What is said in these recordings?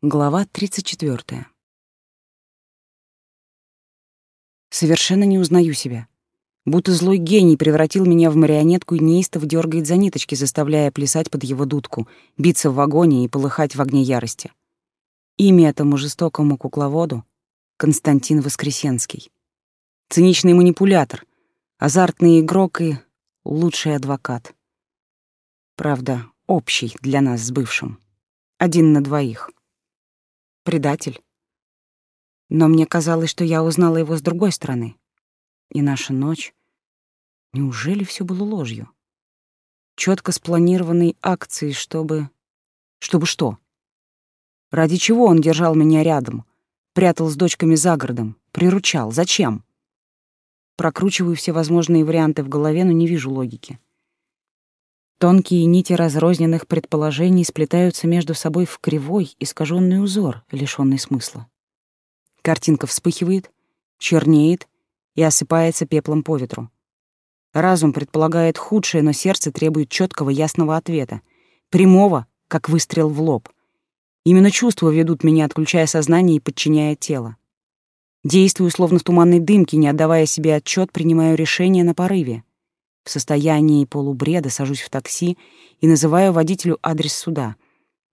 Глава 34. Совершенно не узнаю себя. Будто злой гений превратил меня в марионетку и неистово дергает за ниточки, заставляя плясать под его дудку, биться в вагоне и полыхать в огне ярости. Имя этому жестокому кукловоду — Константин Воскресенский. Циничный манипулятор, азартный игрок и лучший адвокат. Правда, общий для нас с бывшим. Один на двоих предатель. Но мне казалось, что я узнала его с другой стороны. И наша ночь... Неужели все было ложью? Четко спланированной акцией, чтобы... Чтобы что? Ради чего он держал меня рядом, прятал с дочками за городом, приручал? Зачем? Прокручиваю все возможные варианты в голове, но не вижу логики. Тонкие нити разрозненных предположений сплетаются между собой в кривой, искаженный узор, лишенный смысла. Картинка вспыхивает, чернеет и осыпается пеплом по ветру. Разум предполагает худшее, но сердце требует четкого, ясного ответа, прямого, как выстрел в лоб. Именно чувства ведут меня, отключая сознание и подчиняя тело. Действую словно в туманной дымке, не отдавая себе отчет, принимаю решение на порыве. В состоянии полубреда сажусь в такси и называю водителю адрес суда.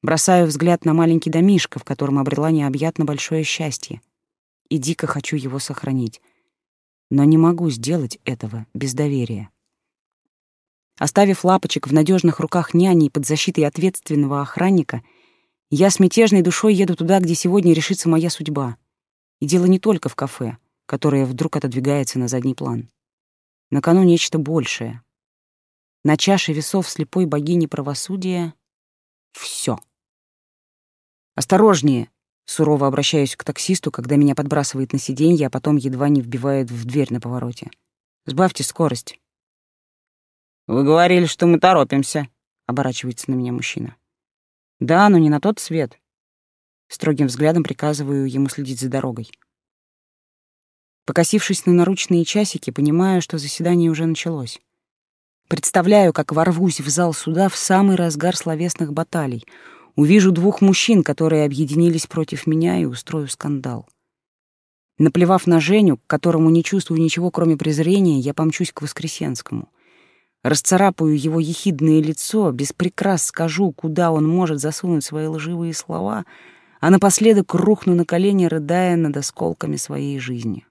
Бросаю взгляд на маленький домишко, в котором обрела необъятно большое счастье. И дико хочу его сохранить. Но не могу сделать этого без доверия. Оставив лапочек в надежных руках няни под защитой ответственного охранника, я с мятежной душой еду туда, где сегодня решится моя судьба. И дело не только в кафе, которое вдруг отодвигается на задний план. На кону нечто большее. На чаше весов слепой богини правосудия — все. «Осторожнее!» — сурово обращаюсь к таксисту, когда меня подбрасывает на сиденье, а потом едва не вбивает в дверь на повороте. «Сбавьте скорость». «Вы говорили, что мы торопимся», — оборачивается на меня мужчина. «Да, но не на тот свет». Строгим взглядом приказываю ему следить за дорогой. Покосившись на наручные часики, понимаю, что заседание уже началось. Представляю, как ворвусь в зал суда в самый разгар словесных баталий. Увижу двух мужчин, которые объединились против меня, и устрою скандал. Наплевав на Женю, к которому не чувствую ничего, кроме презрения, я помчусь к Воскресенскому. Расцарапаю его ехидное лицо, без прикрас скажу, куда он может засунуть свои лживые слова, а напоследок рухну на колени, рыдая над осколками своей жизни.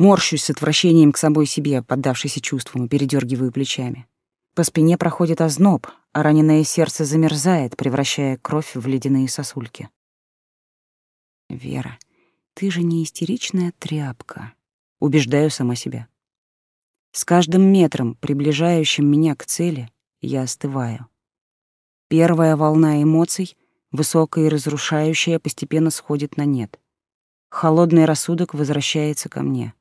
Морщусь с отвращением к самой себе, поддавшейся чувствам, и передергиваю плечами. По спине проходит озноб, а раненое сердце замерзает, превращая кровь в ледяные сосульки. «Вера, ты же не истеричная тряпка», — убеждаю сама себя. С каждым метром, приближающим меня к цели, я остываю. Первая волна эмоций, высокая и разрушающая, постепенно сходит на нет. Холодный рассудок возвращается ко мне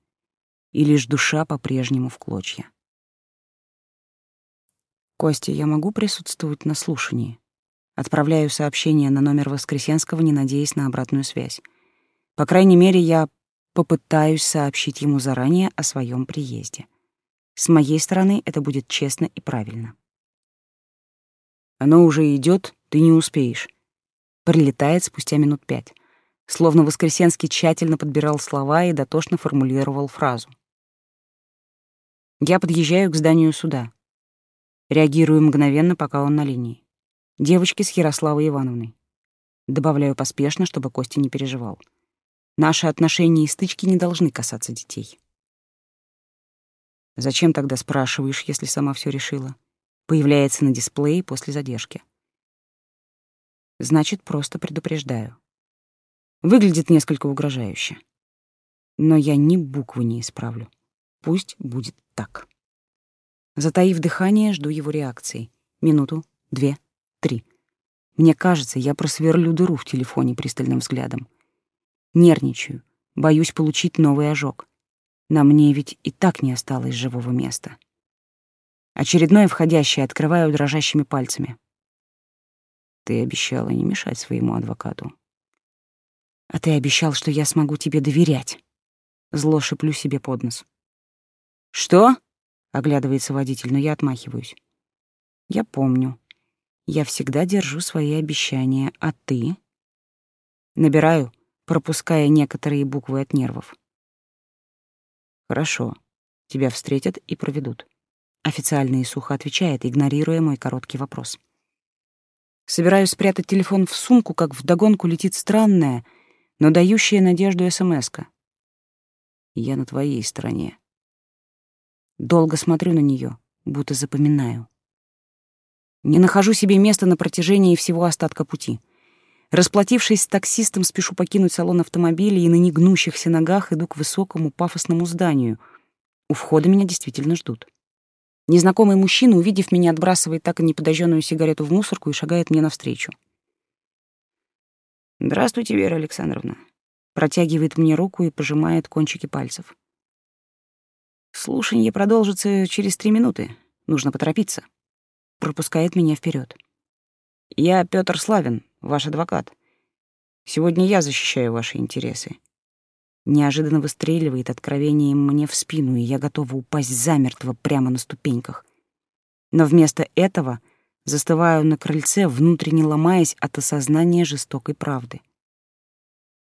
и лишь душа по-прежнему в клочья. «Костя, я могу присутствовать на слушании?» Отправляю сообщение на номер Воскресенского, не надеясь на обратную связь. По крайней мере, я попытаюсь сообщить ему заранее о своем приезде. С моей стороны это будет честно и правильно. Оно уже идет, ты не успеешь. Прилетает спустя минут пять. Словно Воскресенский тщательно подбирал слова и дотошно формулировал фразу. Я подъезжаю к зданию суда. Реагирую мгновенно, пока он на линии. Девочки с Ярославой Ивановной. Добавляю поспешно, чтобы Костя не переживал. Наши отношения и стычки не должны касаться детей. Зачем тогда спрашиваешь, если сама все решила? Появляется на дисплее после задержки. Значит, просто предупреждаю. Выглядит несколько угрожающе. Но я ни буквы не исправлю. Пусть будет так. Затаив дыхание, жду его реакции. Минуту, две, три. Мне кажется, я просверлю дыру в телефоне пристальным взглядом. Нервничаю, боюсь получить новый ожог. На мне ведь и так не осталось живого места. Очередное входящее открываю дрожащими пальцами. Ты обещала не мешать своему адвокату. А ты обещал, что я смогу тебе доверять. Зло шиплю себе под нос. «Что?» — оглядывается водитель, но я отмахиваюсь. «Я помню. Я всегда держу свои обещания, а ты?» Набираю, пропуская некоторые буквы от нервов. Хорошо. Тебя встретят и проведут. Официально и сухо отвечает, игнорируя мой короткий вопрос. Собираюсь спрятать телефон в сумку, как вдогонку летит странная, но дающая надежду СМСка. Я на твоей стороне. Долго смотрю на нее, будто запоминаю. Не нахожу себе места на протяжении всего остатка пути. Расплатившись с таксистом, спешу покинуть салон автомобиля и на негнущихся ногах иду к высокому пафосному зданию. У входа меня действительно ждут. Незнакомый мужчина, увидев меня, отбрасывает так и неподожженную сигарету в мусорку и шагает мне навстречу. «Здравствуйте, Вера Александровна», протягивает мне руку и пожимает кончики пальцев. Слушанье продолжится через три минуты. Нужно поторопиться. Пропускает меня вперед. Я Петр Славин, ваш адвокат. Сегодня я защищаю ваши интересы. Неожиданно выстреливает откровением мне в спину, и я готова упасть замертво прямо на ступеньках. Но вместо этого застываю на крыльце, внутренне ломаясь от осознания жестокой правды.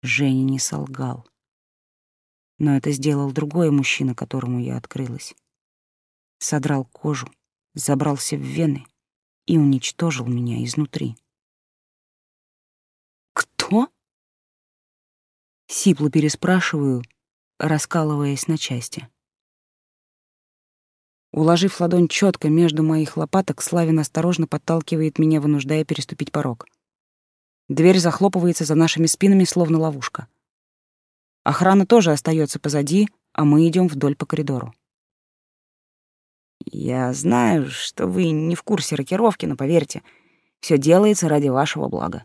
Женя не солгал. Но это сделал другой мужчина, которому я открылась. Содрал кожу, забрался в вены и уничтожил меня изнутри. «Кто?» Сипло переспрашиваю, раскалываясь на части. Уложив ладонь четко между моих лопаток, Славин осторожно подталкивает меня, вынуждая переступить порог. Дверь захлопывается за нашими спинами, словно ловушка. Охрана тоже остается позади, а мы идем вдоль по коридору. Я знаю, что вы не в курсе рокировки, но поверьте, все делается ради вашего блага.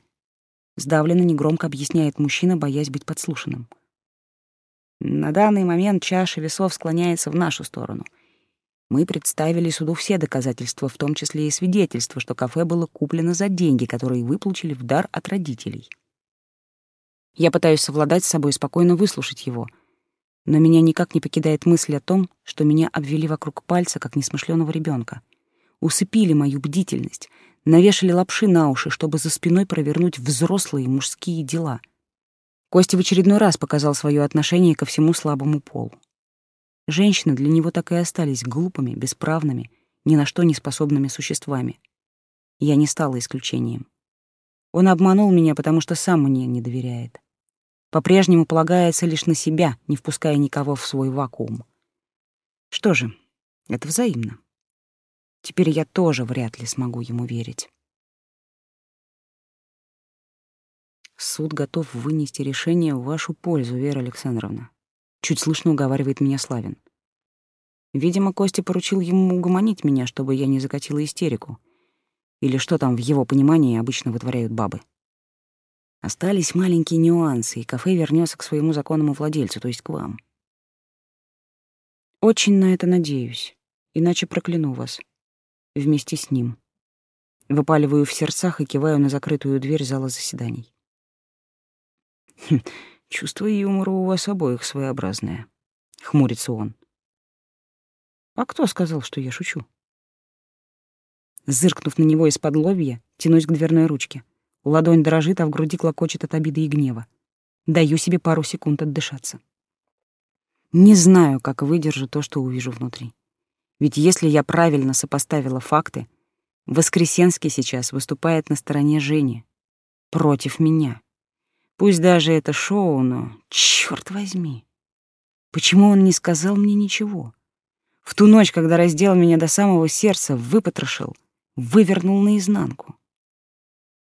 Сдавленно негромко объясняет мужчина, боясь быть подслушанным. На данный момент чаша весов склоняется в нашу сторону — мы представили суду все доказательства, в том числе и свидетельство, что кафе было куплено за деньги, которые вы получили в дар от родителей. Я пытаюсь совладать с собой и спокойно выслушать его, но меня никак не покидает мысль о том, что меня обвели вокруг пальца, как несмышленого ребенка, усыпили мою бдительность, навешали лапши на уши, чтобы за спиной провернуть взрослые мужские дела. Костя в очередной раз показал свое отношение ко всему слабому полу. Женщины для него так и остались глупыми, бесправными, ни на что не способными существами. Я не стала исключением. Он обманул меня, потому что сам мне не доверяет. По-прежнему полагается лишь на себя, не впуская никого в свой вакуум. Что же, это взаимно. Теперь я тоже вряд ли смогу ему верить. Суд готов вынести решение в вашу пользу, Вера Александровна. Чуть слышно уговаривает меня Славин. Видимо, Костя поручил ему угомонить меня, чтобы я не закатила истерику. Или что там в его понимании обычно вытворяют бабы. Остались маленькие нюансы, и кафе вернется к своему законному владельцу, то есть к вам. Очень на это надеюсь, иначе прокляну вас. Вместе с ним. Выпаливаю в сердцах и киваю на закрытую дверь зала заседаний. Хм, Чувство юмора у вас обоих своеобразное. Хмурится он. А кто сказал, что я шучу? Зыркнув на него из-под лобья, тянусь к дверной ручке. Ладонь дрожит, а в груди клокочет от обиды и гнева. Даю себе пару секунд отдышаться. Не знаю, как выдержу то, что увижу внутри. Ведь если я правильно сопоставила факты, Воскресенский сейчас выступает на стороне Жени. Против меня. Пусть даже это шоу, но, черт возьми, почему он не сказал мне ничего? В ту ночь, когда раздел меня до самого сердца, выпотрошил, вывернул наизнанку.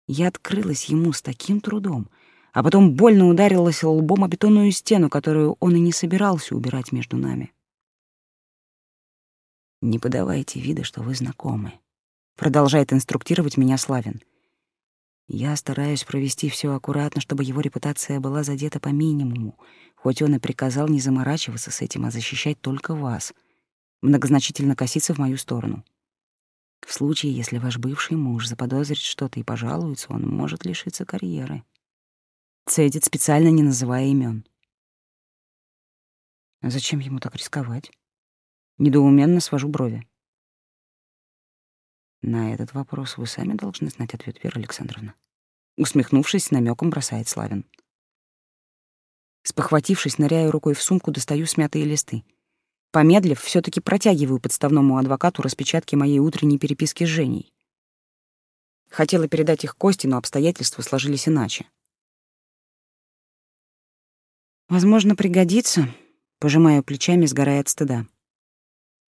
Я открылась ему с таким трудом, а потом больно ударилась лбом о бетонную стену, которую он и не собирался убирать между нами. «Не подавайте вида, что вы знакомы», — продолжает инструктировать меня Славин. Я стараюсь провести все аккуратно, чтобы его репутация была задета по минимуму, хоть он и приказал не заморачиваться с этим, а защищать только вас. Многозначительно коситься в мою сторону. В случае, если ваш бывший муж заподозрит что-то и пожалуется, он может лишиться карьеры. Цедит, специально не называя имен. Зачем ему так рисковать? Недоуменно свожу брови. На этот вопрос вы сами должны знать ответ, Вера Александровна. Усмехнувшись, намеком бросает Славин. Спохватившись, ныряю рукой в сумку, достаю смятые листы. Помедлив, все таки протягиваю подставному адвокату распечатки моей утренней переписки с Женей. Хотела передать их Косте, но обстоятельства сложились иначе. Возможно, пригодится, пожимаю плечами, сгорая от стыда.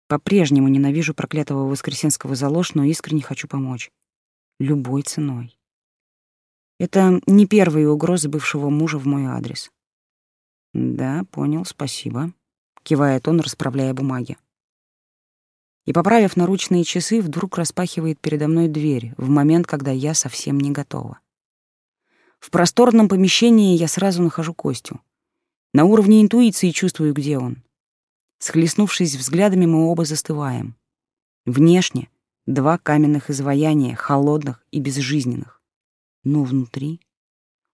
По-прежнему ненавижу проклятого Воскресенского за ложь, но искренне хочу помочь. Любой ценой. Это не первые угрозы бывшего мужа в мой адрес. Да, понял, спасибо, кивает он, расправляя бумаги. И, поправив наручные часы, вдруг распахивает передо мной дверь в момент, когда я совсем не готова. В просторном помещении я сразу нахожу Костю. На уровне интуиции чувствую, где он. Схлестнувшись взглядами, мы оба застываем. Внешне два каменных изваяния, холодных и безжизненных. Но внутри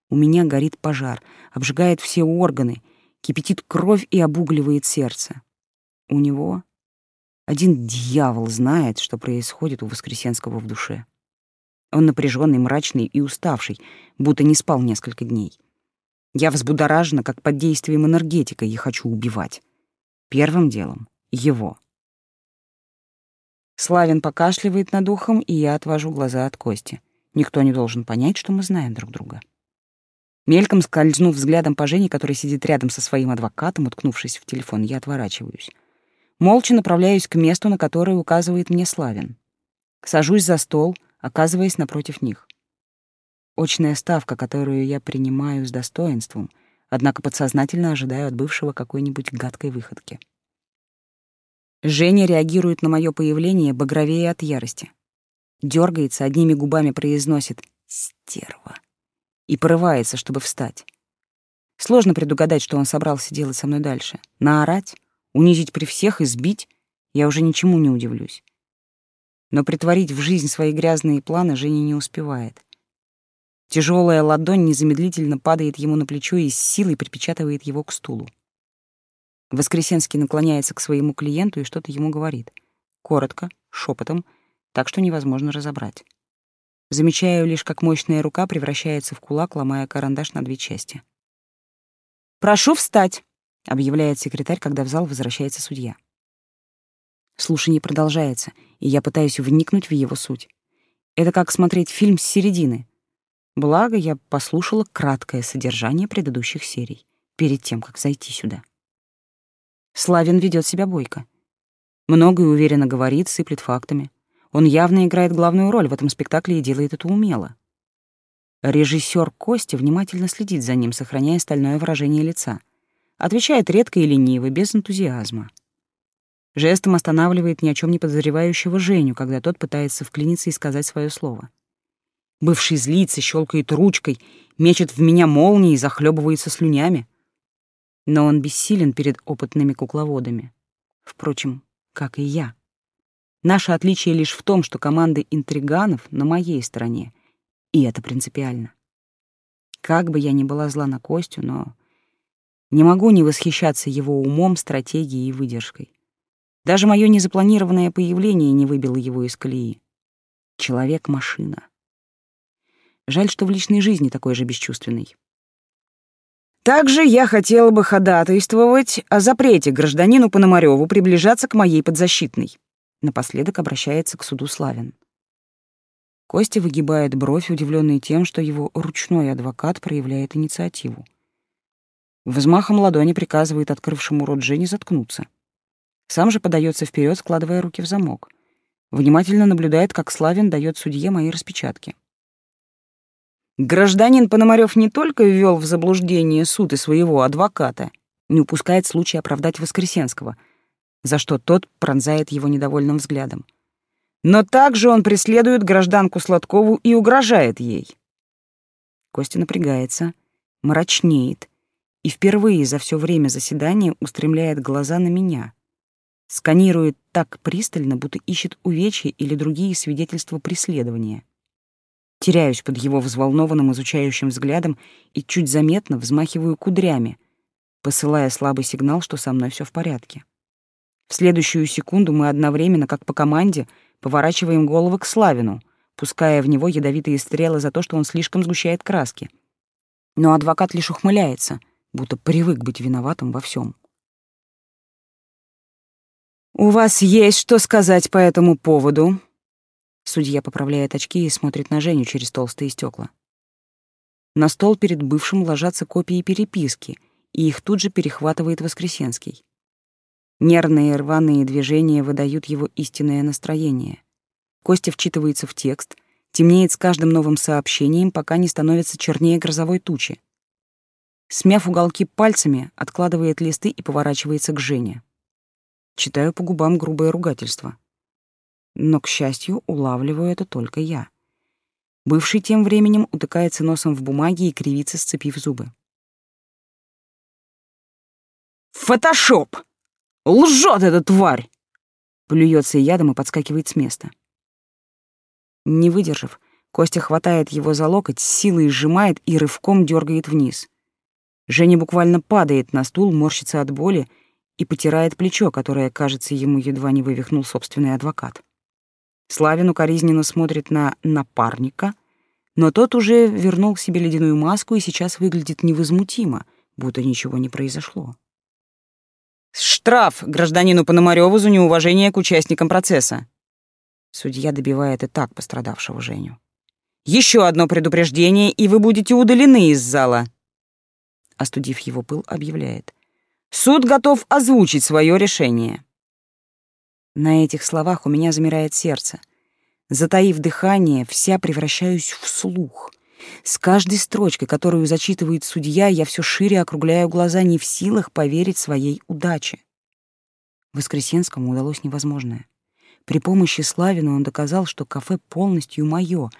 у меня горит пожар, обжигает все органы, кипятит кровь и обугливает сердце. У него один дьявол знает, что происходит у Воскресенского в душе. Он напряженный, мрачный и уставший, будто не спал несколько дней. Я взбудоражена, как под действием энергетика, и хочу убивать. Первым делом — его. Славин покашливает над ухом, и я отвожу глаза от Кости. Никто не должен понять, что мы знаем друг друга. Мельком скользнув взглядом по Жене, который сидит рядом со своим адвокатом, уткнувшись в телефон, я отворачиваюсь. Молча направляюсь к месту, на которое указывает мне Славин. Сажусь за стол, оказываясь напротив них. Очная ставка, которую я принимаю с достоинством — однако подсознательно ожидаю от бывшего какой-нибудь гадкой выходки. Женя реагирует на мое появление багровее от ярости. Дергается, одними губами произносит «стерва» и порывается, чтобы встать. Сложно предугадать, что он собрался делать со мной дальше. Наорать, унизить при всех и сбить я уже ничему не удивлюсь. Но притворить в жизнь свои грязные планы Женя не успевает. Тяжелая ладонь незамедлительно падает ему на плечо и с силой припечатывает его к стулу. Воскресенский наклоняется к своему клиенту и что-то ему говорит. Коротко, шепотом, так что невозможно разобрать. Замечаю лишь, как мощная рука превращается в кулак, ломая карандаш на две части. «Прошу встать!» — объявляет секретарь, когда в зал возвращается судья. Слушание продолжается, и я пытаюсь вникнуть в его суть. Это как смотреть фильм с середины. Благо, я послушала краткое содержание предыдущих серий перед тем, как зайти сюда. Славин ведет себя бойко. Много и уверенно говорит, сыплет фактами. Он явно играет главную роль в этом спектакле и делает это умело. Режиссер Костя внимательно следит за ним, сохраняя стальное выражение лица. Отвечает редко и лениво, без энтузиазма. Жестом останавливает ни о чем не подозревающего Женю, когда тот пытается вклиниться и сказать свое слово. Бывший злится, щелкает ручкой, мечет в меня молнии и захлебывается слюнями. Но он бессилен перед опытными кукловодами. Впрочем, как и я. Наше отличие лишь в том, что команды интриганов на моей стороне, и это принципиально. Как бы я ни была зла на Костю, но не могу не восхищаться его умом, стратегией и выдержкой. Даже мое незапланированное появление не выбило его из колеи. Человек-машина. Жаль, что в личной жизни такой же бесчувственный. Также я хотела бы ходатайствовать о запрете гражданину Пономарёву приближаться к моей подзащитной. Напоследок обращается к суду Славин. Костя выгибает бровь, удивленный тем, что его ручной адвокат проявляет инициативу. Взмахом ладони приказывает открывшему рот Жене заткнуться. Сам же подается вперед, складывая руки в замок. Внимательно наблюдает, как Славин дает судье мои распечатки. Гражданин Пономарев не только ввел в заблуждение суд и своего адвоката, не упускает случая оправдать Воскресенского, за что тот пронзает его недовольным взглядом. Но также он преследует гражданку Сладкову и угрожает ей. Костя напрягается, мрачнеет и впервые за все время заседания устремляет глаза на меня. Сканирует так пристально, будто ищет увечья или другие свидетельства преследования. Теряюсь под его взволнованным изучающим взглядом и чуть заметно взмахиваю кудрями, посылая слабый сигнал, что со мной все в порядке. В следующую секунду мы одновременно, как по команде, поворачиваем головы к Славину, пуская в него ядовитые стрелы за то, что он слишком сгущает краски. Но адвокат лишь ухмыляется, будто привык быть виноватым во всем. «У вас есть что сказать по этому поводу?» Судья поправляет очки и смотрит на Женю через толстые стекла. На стол перед бывшим ложатся копии переписки, и их тут же перехватывает Воскресенский. Нервные рваные движения выдают его истинное настроение. Костя вчитывается в текст, темнеет с каждым новым сообщением, пока не становится чернее грозовой тучи. Смяв уголки пальцами, откладывает листы и поворачивается к Жене. Читаю по губам грубое ругательство. Но, к счастью, улавливаю это только я. Бывший тем временем утыкается носом в бумаге и кривится, сцепив зубы. «Фотошоп! Лжет эта тварь!» Плюется ядом и подскакивает с места. Не выдержав, Костя хватает его за локоть, силой сжимает и рывком дергает вниз. Женя буквально падает на стул, морщится от боли и потирает плечо, которое, кажется, ему едва не вывихнул собственный адвокат. Славин укоризненно смотрит на напарника, но тот уже вернул себе ледяную маску и сейчас выглядит невозмутимо, будто ничего не произошло. «Штраф гражданину Пономарёву за неуважение к участникам процесса!» Судья добивает и так пострадавшего Женю. «Еще одно предупреждение, и вы будете удалены из зала!» Остудив его пыл, объявляет. Суд готов озвучить свое решение. На этих словах у меня замирает сердце. Затаив дыхание, вся превращаюсь в слух. С каждой строчкой, которую зачитывает судья, я все шире округляю глаза, не в силах поверить своей удаче. Воскресенскому удалось невозможное. При помощи Славина он доказал, что кафе полностью мое,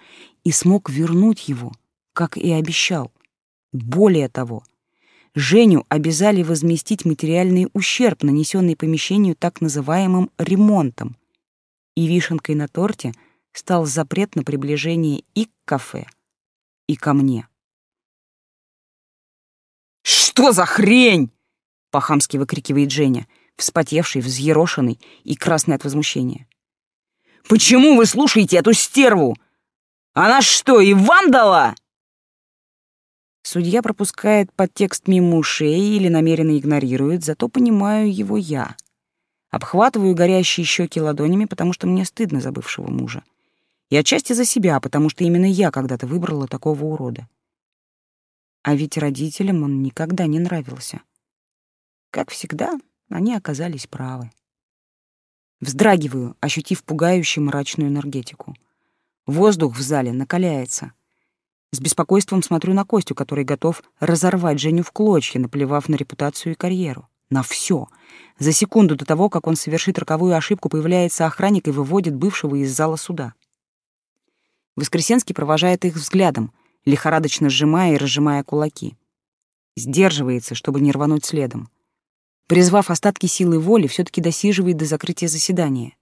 и смог вернуть его, как и обещал. Более того, Женю обязали возместить материальный ущерб, нанесенный помещению так называемым ремонтом. И вишенкой на торте стал запрет на приближение и к кафе, и ко мне. «Что за хрень?» — по-хамски выкрикивает Женя, вспотевший, взъерошенный и красный от возмущения. «Почему вы слушаете эту стерву? Она что, и вам дала?» Судья пропускает подтекст мимо ушей или намеренно игнорирует, зато понимаю его я. Обхватываю горящие щеки ладонями, потому что мне стыдно за бывшего мужа. И отчасти за себя, потому что именно я когда-то выбрала такого урода. А ведь родителям он никогда не нравился. Как всегда, они оказались правы. Вздрагиваю, ощутив пугающую мрачную энергетику. Воздух в зале накаляется — с беспокойством смотрю на Костю, который готов разорвать Женю в клочья, наплевав на репутацию и карьеру. На все. За секунду до того, как он совершит роковую ошибку, появляется охранник и выводит бывшего из зала суда. Воскресенский провожает их взглядом, лихорадочно сжимая и разжимая кулаки. Сдерживается, чтобы не рвануть следом. Призвав остатки силы воли, все таки досиживает до закрытия заседания.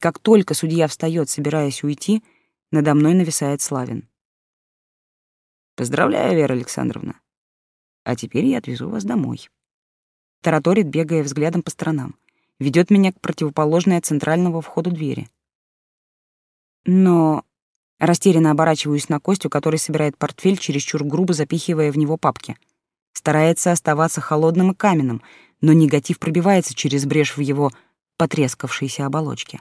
Как только судья встает, собираясь уйти, надо мной нависает Славин. Поздравляю, Вера Александровна. А теперь я отвезу вас домой. Тараторит, бегая взглядом по сторонам. Ведет меня к противоположной от центрального входа двери. Но растерянно оборачиваюсь на Костю, который собирает портфель, чересчур грубо запихивая в него папки. Старается оставаться холодным и каменным, но негатив пробивается через брешь в его потрескавшейся оболочке.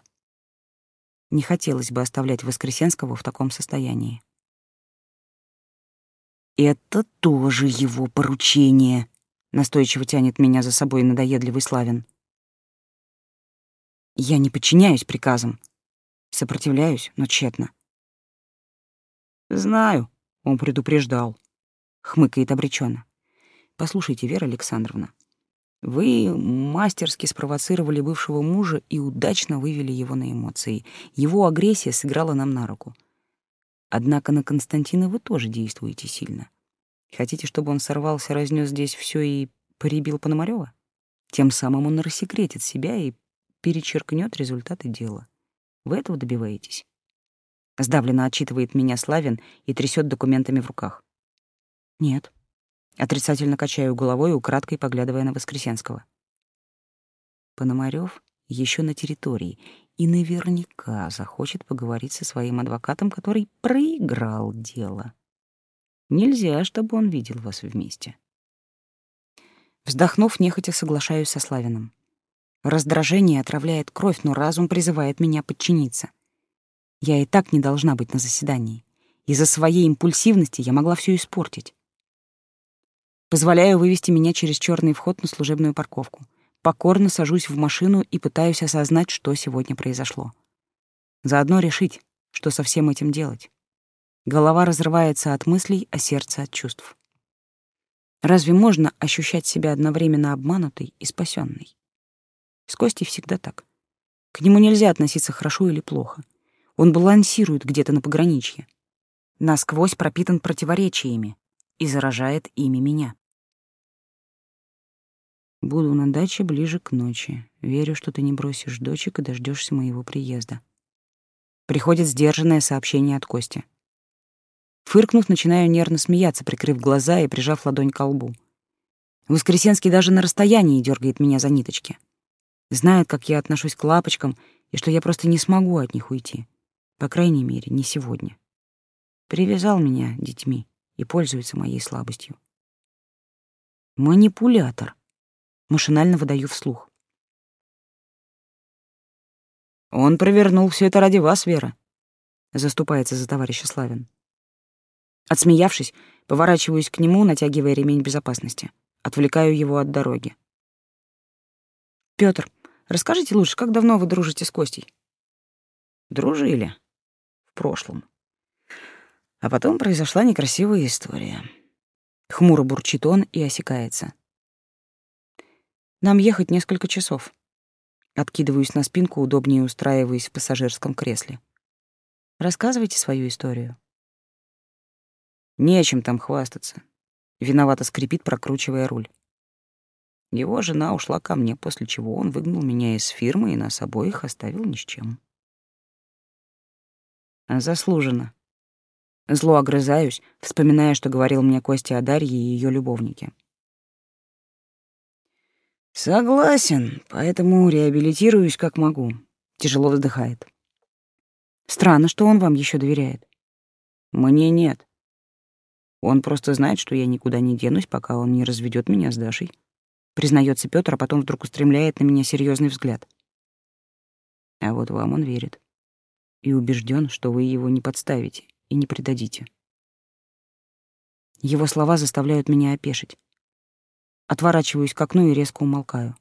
Не хотелось бы оставлять Воскресенского в таком состоянии. «Это тоже его поручение», — настойчиво тянет меня за собой надоедливый Славин. Я не подчиняюсь приказам. Сопротивляюсь, но тщетно. «Знаю», — он предупреждал, — хмыкает обреченно. «Послушайте, Вера Александровна, вы мастерски спровоцировали бывшего мужа и удачно вывели его на эмоции. Его агрессия сыграла нам на руку. Однако на Константина вы тоже действуете сильно. Хотите, чтобы он сорвался, разнес здесь все и поребил Пономарёва? Тем самым он рассекретит себя и перечеркнет результаты дела. Вы этого добиваетесь? Сдавленно отчитывает меня Славин и трясет документами в руках. Нет. Отрицательно качаю головой, украдкой поглядывая на Воскресенского. Пономарёв еще на территории и наверняка захочет поговорить со своим адвокатом, который проиграл дело. Нельзя, чтобы он видел вас вместе. Вздохнув, нехотя соглашаюсь со Славиным. Раздражение отравляет кровь, но разум призывает меня подчиниться. Я и так не должна быть на заседании. Из-за своей импульсивности я могла все испортить. Позволяю вывести меня через черный вход на служебную парковку. Покорно сажусь в машину и пытаюсь осознать, что сегодня произошло. Заодно решить, что со всем этим делать. Голова разрывается от мыслей, а сердце от чувств. Разве можно ощущать себя одновременно обманутой и спасенной? С Костей всегда так. К нему нельзя относиться хорошо или плохо. Он балансирует где-то на пограничье. Насквозь пропитан противоречиями и заражает ими меня. Буду на даче ближе к ночи. Верю, что ты не бросишь дочек и дождешься моего приезда. Приходит сдержанное сообщение от Кости. Фыркнув, начинаю нервно смеяться, прикрыв глаза и прижав ладонь к лбу. Воскресенский даже на расстоянии дергает меня за ниточки. Знает, как я отношусь к лапочкам и что я просто не смогу от них уйти. По крайней мере, не сегодня. Привязал меня детьми и пользуется моей слабостью. Манипулятор. Машинально выдаю вслух. Он провернул все это ради вас, Вера. Заступается за товарища Славин. Отсмеявшись, поворачиваюсь к нему, натягивая ремень безопасности. Отвлекаю его от дороги. Пётр, расскажите лучше, как давно вы дружите с Костей? Дружили. В прошлом. А потом произошла некрасивая история. Хмуро бурчит он и осекается. Нам ехать несколько часов. Откидываюсь на спинку, удобнее устраиваясь в пассажирском кресле. Рассказывайте свою историю. Не о чем там хвастаться. Виновато скрипит, прокручивая руль. Его жена ушла ко мне, после чего он выгнал меня из фирмы и нас обоих оставил ни с чем. Заслуженно. Зло огрызаюсь, вспоминая, что говорил мне Костя о Дарье и ее любовнике. Согласен, поэтому реабилитируюсь как могу. Тяжело вздыхает. Странно, что он вам еще доверяет. Мне нет. Он просто знает, что я никуда не денусь, пока он не разведет меня с Дашей. Признается Петр, а потом вдруг устремляет на меня серьезный взгляд. А вот вам он верит. И убежден, что вы его не подставите и не предадите. Его слова заставляют меня опешить. Отворачиваюсь к окну и резко умолкаю.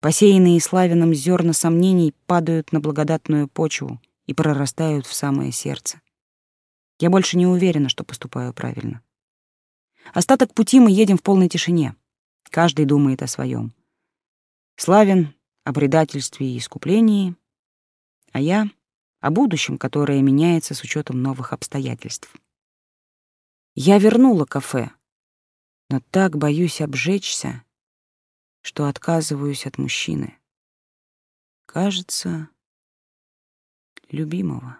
Посеянные славином зерна сомнений падают на благодатную почву и прорастают в самое сердце. Я больше не уверена, что поступаю правильно. Остаток пути мы едем в полной тишине. Каждый думает о своем. Славен о предательстве и искуплении, а я о будущем, которое меняется с учетом новых обстоятельств. Я вернула кафе, но так боюсь обжечься, что отказываюсь от мужчины. Кажется, любимого.